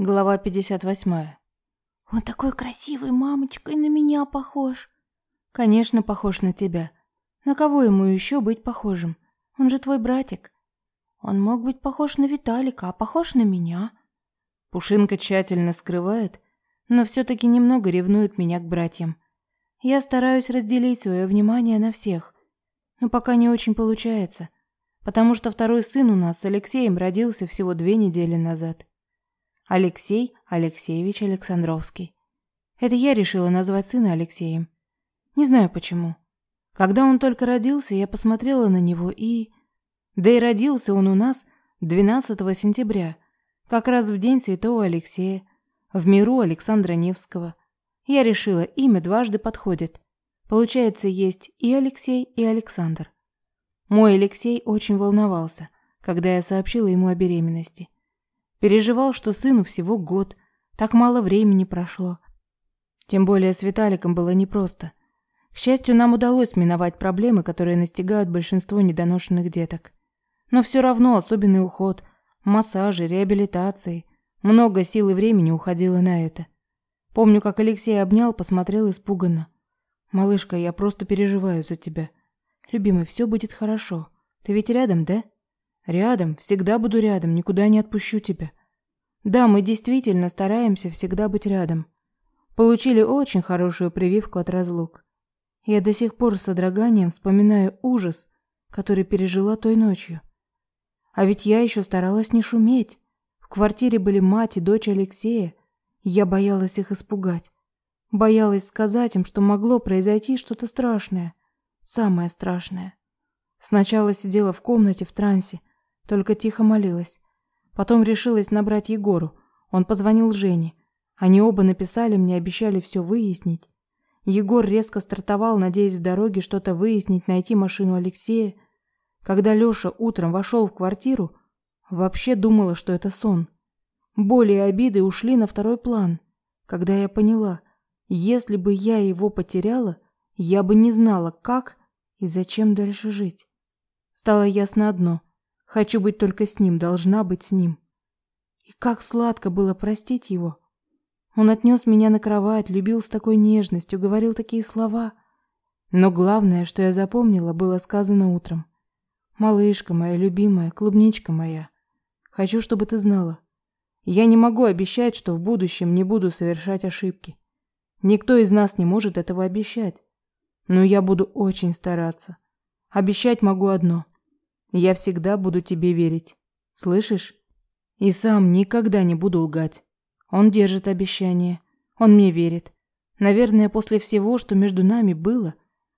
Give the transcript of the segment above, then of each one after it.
Глава 58. Он такой красивый, мамочка, и на меня похож. Конечно, похож на тебя. На кого ему еще быть похожим? Он же твой братик. Он мог быть похож на Виталика, а похож на меня. Пушинка тщательно скрывает, но все-таки немного ревнует меня к братьям. Я стараюсь разделить свое внимание на всех, но пока не очень получается, потому что второй сын у нас с Алексеем родился всего две недели назад. Алексей Алексеевич Александровский. Это я решила назвать сына Алексеем. Не знаю почему. Когда он только родился, я посмотрела на него и... Да и родился он у нас 12 сентября, как раз в день святого Алексея, в миру Александра Невского. Я решила, имя дважды подходит. Получается, есть и Алексей, и Александр. Мой Алексей очень волновался, когда я сообщила ему о беременности. Переживал, что сыну всего год, так мало времени прошло. Тем более с Виталиком было непросто. К счастью, нам удалось миновать проблемы, которые настигают большинство недоношенных деток. Но все равно особенный уход, массажи, реабилитации, много сил и времени уходило на это. Помню, как Алексей обнял, посмотрел испуганно. «Малышка, я просто переживаю за тебя. Любимый, все будет хорошо. Ты ведь рядом, да?» Рядом, всегда буду рядом, никуда не отпущу тебя. Да, мы действительно стараемся всегда быть рядом. Получили очень хорошую прививку от разлук. Я до сих пор с содроганием вспоминаю ужас, который пережила той ночью. А ведь я еще старалась не шуметь. В квартире были мать и дочь Алексея, я боялась их испугать. Боялась сказать им, что могло произойти что-то страшное, самое страшное. Сначала сидела в комнате в трансе, только тихо молилась. Потом решилась набрать Егору. Он позвонил Жене. Они оба написали мне, обещали все выяснить. Егор резко стартовал, надеясь в дороге что-то выяснить, найти машину Алексея. Когда Лёша утром вошел в квартиру, вообще думала, что это сон. Боли и обиды ушли на второй план. Когда я поняла, если бы я его потеряла, я бы не знала, как и зачем дальше жить. Стало ясно одно: Хочу быть только с ним, должна быть с ним. И как сладко было простить его. Он отнес меня на кровать, любил с такой нежностью, говорил такие слова. Но главное, что я запомнила, было сказано утром. Малышка моя любимая, клубничка моя, хочу, чтобы ты знала. Я не могу обещать, что в будущем не буду совершать ошибки. Никто из нас не может этого обещать. Но я буду очень стараться. Обещать могу одно — я всегда буду тебе верить. Слышишь? И сам никогда не буду лгать. Он держит обещание. Он мне верит. Наверное, после всего, что между нами было,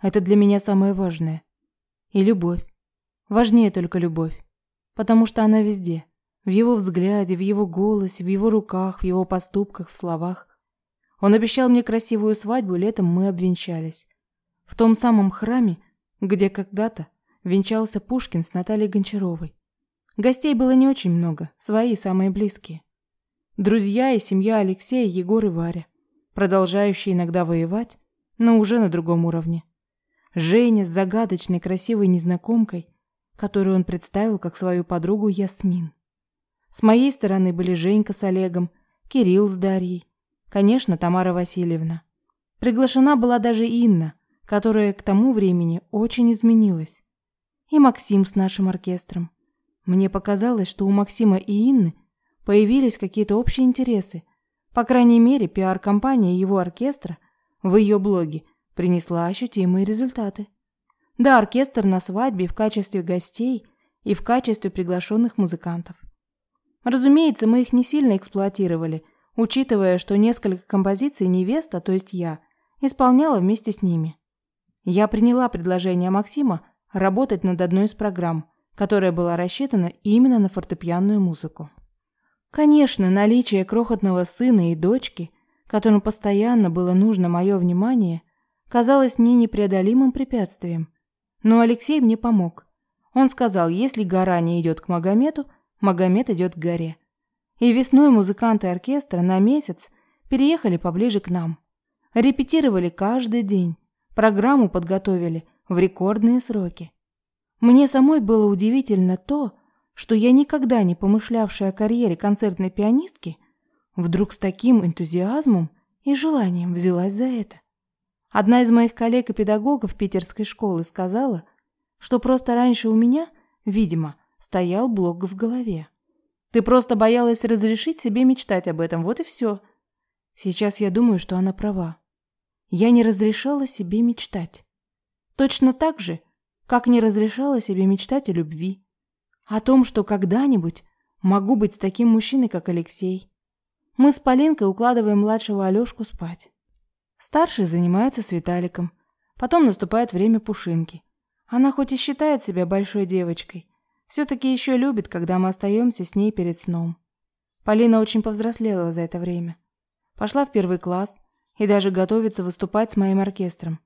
это для меня самое важное. И любовь. Важнее только любовь. Потому что она везде. В его взгляде, в его голосе, в его руках, в его поступках, в словах. Он обещал мне красивую свадьбу, летом мы обвенчались. В том самом храме, где когда-то венчался Пушкин с Натальей Гончаровой. Гостей было не очень много, свои самые близкие. Друзья и семья Алексея, Егор и Варя, продолжающие иногда воевать, но уже на другом уровне. Женя с загадочной красивой незнакомкой, которую он представил как свою подругу Ясмин. С моей стороны были Женька с Олегом, Кирилл с Дарьей, конечно, Тамара Васильевна. Приглашена была даже Инна, которая к тому времени очень изменилась и Максим с нашим оркестром. Мне показалось, что у Максима и Инны появились какие-то общие интересы. По крайней мере, пиар-компания его оркестра в ее блоге принесла ощутимые результаты. Да, оркестр на свадьбе в качестве гостей и в качестве приглашенных музыкантов. Разумеется, мы их не сильно эксплуатировали, учитывая, что несколько композиций невеста, то есть я, исполняла вместе с ними. Я приняла предложение Максима работать над одной из программ, которая была рассчитана именно на фортепианную музыку. Конечно, наличие крохотного сына и дочки, которым постоянно было нужно мое внимание, казалось мне непреодолимым препятствием. Но Алексей мне помог. Он сказал, если гора не идет к Магомету, Магомед идет к горе. И весной музыканты оркестра на месяц переехали поближе к нам. Репетировали каждый день, программу подготовили в рекордные сроки. Мне самой было удивительно то, что я никогда не помышлявшая о карьере концертной пианистки, вдруг с таким энтузиазмом и желанием взялась за это. Одна из моих коллег и педагогов питерской школы сказала, что просто раньше у меня, видимо, стоял блок в голове. Ты просто боялась разрешить себе мечтать об этом, вот и все. Сейчас я думаю, что она права. Я не разрешала себе мечтать. Точно так же, как не разрешала себе мечтать о любви. О том, что когда-нибудь могу быть с таким мужчиной, как Алексей. Мы с Полинкой укладываем младшего Алёшку спать. Старший занимается с Виталиком. Потом наступает время Пушинки. Она хоть и считает себя большой девочкой, все-таки еще любит, когда мы остаемся с ней перед сном. Полина очень повзрослела за это время. Пошла в первый класс и даже готовится выступать с моим оркестром.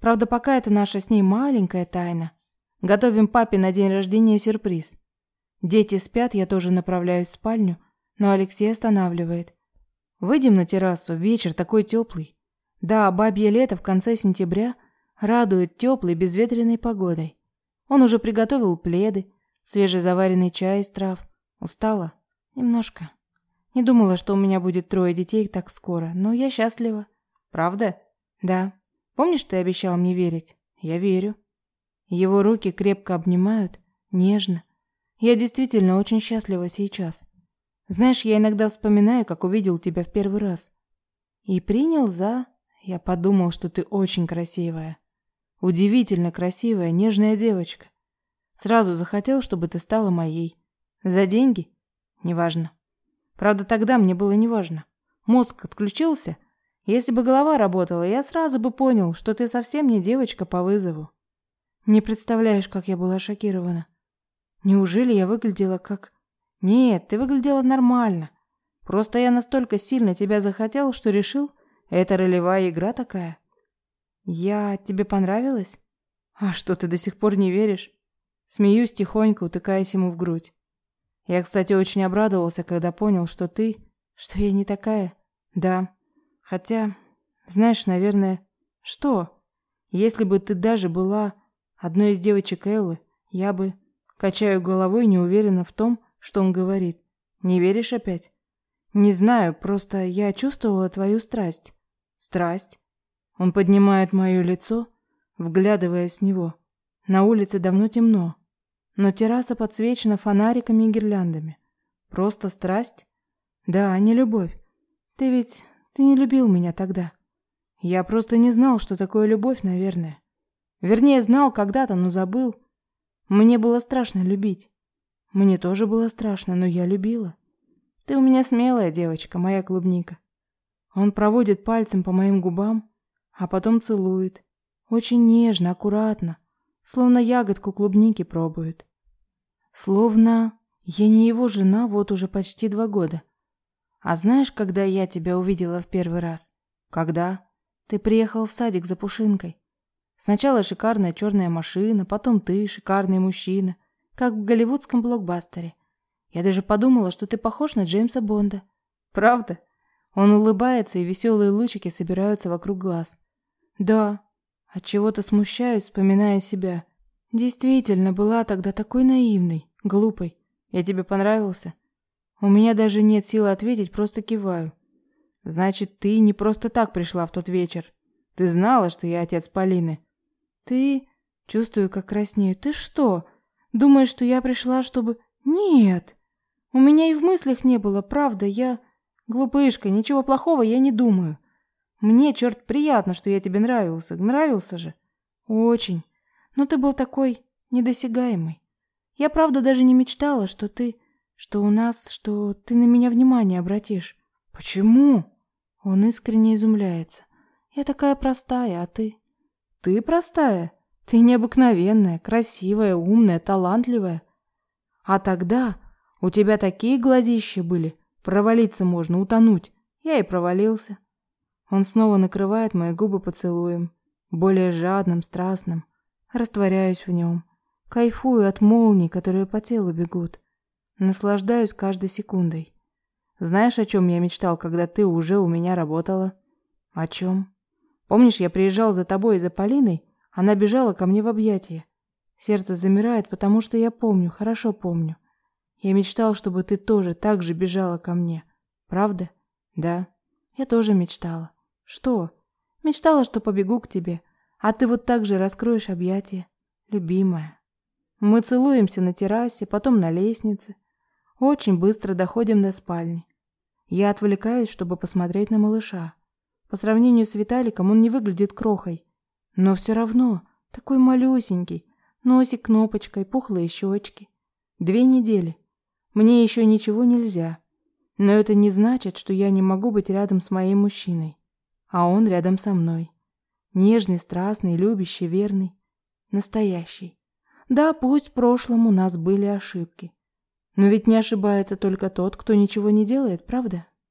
Правда, пока это наша с ней маленькая тайна. Готовим папе на день рождения сюрприз. Дети спят, я тоже направляюсь в спальню, но Алексей останавливает. Выйдем на террасу, вечер такой теплый. Да, бабье лето в конце сентября радует теплой безветренной погодой. Он уже приготовил пледы, свежезаваренный чай из трав. Устала? Немножко. Не думала, что у меня будет трое детей так скоро, но я счастлива. Правда? Да. Помнишь, ты обещал мне верить? Я верю. Его руки крепко обнимают, нежно. Я действительно очень счастлива сейчас. Знаешь, я иногда вспоминаю, как увидел тебя в первый раз. И принял за... Я подумал, что ты очень красивая. Удивительно красивая, нежная девочка. Сразу захотел, чтобы ты стала моей. За деньги? Неважно. Правда, тогда мне было неважно. Мозг отключился. Если бы голова работала, я сразу бы понял, что ты совсем не девочка по вызову. Не представляешь, как я была шокирована. Неужели я выглядела как... Нет, ты выглядела нормально. Просто я настолько сильно тебя захотел, что решил, это ролевая игра такая. Я тебе понравилась? А что, ты до сих пор не веришь? Смеюсь тихонько, утыкаясь ему в грудь. Я, кстати, очень обрадовался, когда понял, что ты... Что я не такая. Да. Хотя, знаешь, наверное... Что? Если бы ты даже была одной из девочек Эллы, я бы... Качаю головой, неуверенно в том, что он говорит. Не веришь опять? Не знаю, просто я чувствовала твою страсть. Страсть. Он поднимает мое лицо, вглядываясь в него. На улице давно темно, но терраса подсвечена фонариками и гирляндами. Просто страсть? Да, не любовь. Ты ведь ты не любил меня тогда. Я просто не знал, что такое любовь, наверное. Вернее, знал когда-то, но забыл. Мне было страшно любить. Мне тоже было страшно, но я любила. Ты у меня смелая девочка, моя клубника. Он проводит пальцем по моим губам, а потом целует. Очень нежно, аккуратно, словно ягодку клубники пробует. Словно я не его жена вот уже почти два года. А знаешь, когда я тебя увидела в первый раз? Когда? Ты приехал в садик за Пушинкой. Сначала шикарная черная машина, потом ты, шикарный мужчина, как в голливудском блокбастере. Я даже подумала, что ты похож на Джеймса Бонда. Правда? Он улыбается, и веселые лучики собираются вокруг глаз. Да, от чего-то смущаюсь, вспоминая себя. Действительно, была тогда такой наивной, глупой. Я тебе понравился? У меня даже нет силы ответить, просто киваю. Значит, ты не просто так пришла в тот вечер. Ты знала, что я отец Полины. Ты... Чувствую, как краснею. Ты что? Думаешь, что я пришла, чтобы... Нет. У меня и в мыслях не было, правда, я... Глупышка, ничего плохого я не думаю. Мне, черт, приятно, что я тебе нравился. Нравился же. Очень. Но ты был такой недосягаемый. Я, правда, даже не мечтала, что ты... Что у нас... Что ты на меня внимание обратишь. Почему? Он искренне изумляется. Я такая простая, а ты... Ты простая. Ты необыкновенная, красивая, умная, талантливая. А тогда у тебя такие глазища были, провалиться можно, утонуть. Я и провалился. Он снова накрывает мои губы поцелуем, более жадным, страстным. Растворяюсь в нем. Кайфую от молний, которые по телу бегут. Наслаждаюсь каждой секундой. Знаешь, о чем я мечтал, когда ты уже у меня работала? О чем? Помнишь, я приезжал за тобой и за Полиной? Она бежала ко мне в объятия. Сердце замирает, потому что я помню, хорошо помню. Я мечтал, чтобы ты тоже так же бежала ко мне. Правда? Да, я тоже мечтала. Что? Мечтала, что побегу к тебе, а ты вот так же раскроешь объятия. Любимая. Мы целуемся на террасе, потом на лестнице. Очень быстро доходим до спальни. Я отвлекаюсь, чтобы посмотреть на малыша. По сравнению с Виталиком он не выглядит крохой. Но все равно такой малюсенький. Носик кнопочкой, пухлые щечки. Две недели. Мне еще ничего нельзя. Но это не значит, что я не могу быть рядом с моим мужчиной. А он рядом со мной. Нежный, страстный, любящий, верный. Настоящий. Да, пусть в прошлом у нас были ошибки. Но ведь не ошибается только тот, кто ничего не делает, правда?